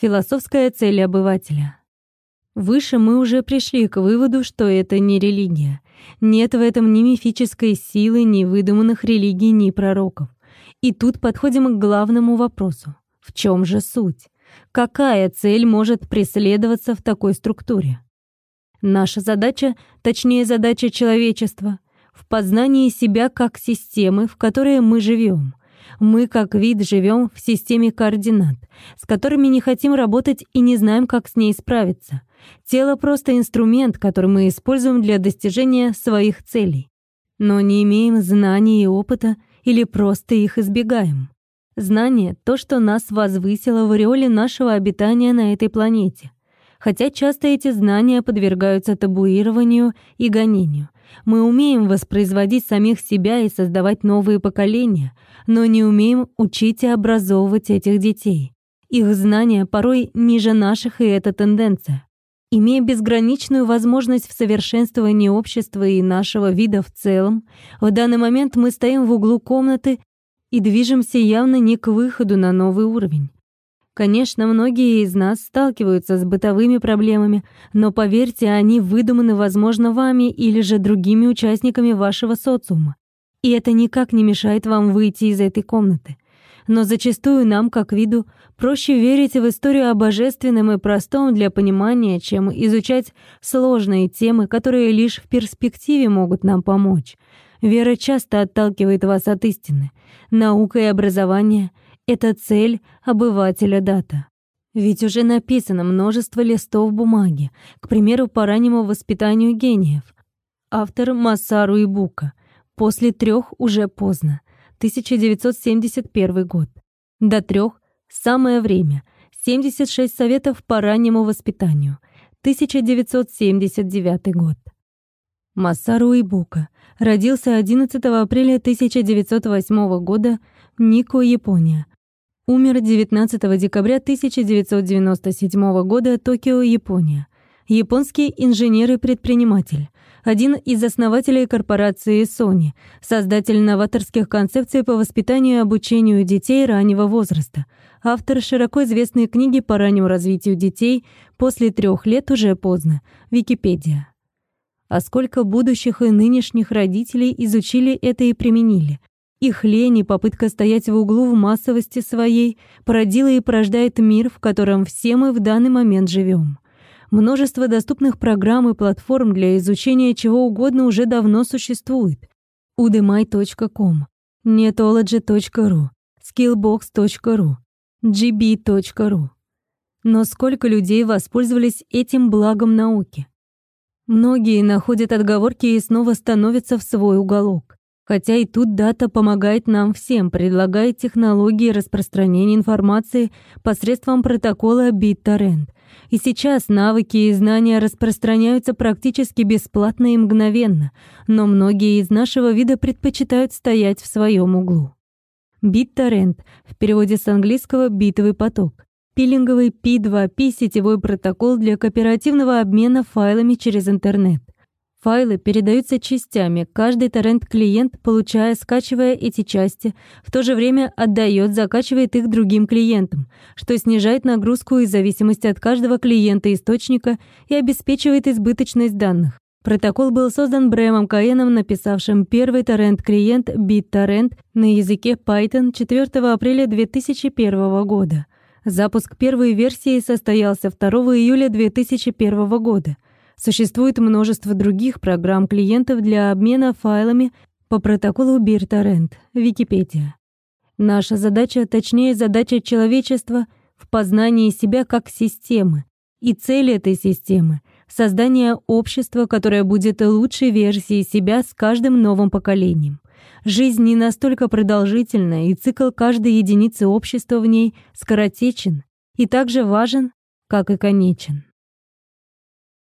Философская цель обывателя. Выше мы уже пришли к выводу, что это не религия. Нет в этом ни мифической силы, ни выдуманных религий, ни пророков. И тут подходим к главному вопросу. В чем же суть? Какая цель может преследоваться в такой структуре? Наша задача, точнее задача человечества, в познании себя как системы, в которой мы живем. Мы как вид живем в системе координат, с которыми не хотим работать и не знаем, как с ней справиться. Тело просто инструмент, который мы используем для достижения своих целей. Но не имеем знаний и опыта или просто их избегаем. Знание — то, что нас возвысило в ореоле нашего обитания на этой планете. Хотя часто эти знания подвергаются табуированию и гонению. Мы умеем воспроизводить самих себя и создавать новые поколения, но не умеем учить и образовывать этих детей. Их знания порой ниже наших, и это тенденция. Имея безграничную возможность в совершенствовании общества и нашего вида в целом, в данный момент мы стоим в углу комнаты и движемся явно не к выходу на новый уровень. Конечно, многие из нас сталкиваются с бытовыми проблемами, но поверьте, они выдуманы, возможно, вами или же другими участниками вашего социума. И это никак не мешает вам выйти из этой комнаты но зачастую нам, как виду, проще верить в историю о божественном и простом для понимания, чем изучать сложные темы, которые лишь в перспективе могут нам помочь. Вера часто отталкивает вас от истины. Наука и образование — это цель обывателя дата. Ведь уже написано множество листов бумаги, к примеру, по раннему воспитанию гениев. Автор Массару Ибука. После трех уже поздно. 1971 год. До трех самое время. 76 советов по раннему воспитанию. 1979 год. Масару Ибука родился 11 апреля 1908 года в Нико, Япония. Умер 19 декабря 1997 года Токио, Япония. Японский инженер и предприниматель один из основателей корпорации Sony, создатель новаторских концепций по воспитанию и обучению детей раннего возраста, автор широко известной книги по раннему развитию детей после трех лет уже поздно, Википедия. А сколько будущих и нынешних родителей изучили это и применили. Их лень и попытка стоять в углу в массовости своей породила и порождает мир, в котором все мы в данный момент живем. Множество доступных программ и платформ для изучения чего угодно уже давно существует. udemy.com, netology.ru, skillbox.ru, gb.ru. Но сколько людей воспользовались этим благом науки? Многие находят отговорки и снова становятся в свой уголок. Хотя и тут дата помогает нам всем, предлагает технологии распространения информации посредством протокола BitTorrent — и сейчас навыки и знания распространяются практически бесплатно и мгновенно, но многие из нашего вида предпочитают стоять в своем углу. BitTorrent в переводе с английского «битовый поток». Пилинговый P2P сетевой протокол для кооперативного обмена файлами через интернет. Файлы передаются частями, каждый торрент-клиент, получая, скачивая эти части, в то же время отдает, закачивает их другим клиентам, что снижает нагрузку и зависимость от каждого клиента-источника и обеспечивает избыточность данных. Протокол был создан Брэмом Каеном, написавшим первый торрент-клиент BitTorrent на языке Python 4 апреля 2001 года. Запуск первой версии состоялся 2 июля 2001 года — Существует множество других программ клиентов для обмена файлами по протоколу BitTorrent, Википедия. Наша задача, точнее задача человечества, в познании себя как системы. И цель этой системы — создание общества, которое будет лучшей версией себя с каждым новым поколением. Жизнь не настолько продолжительна, и цикл каждой единицы общества в ней скоротечен и также важен, как и конечен.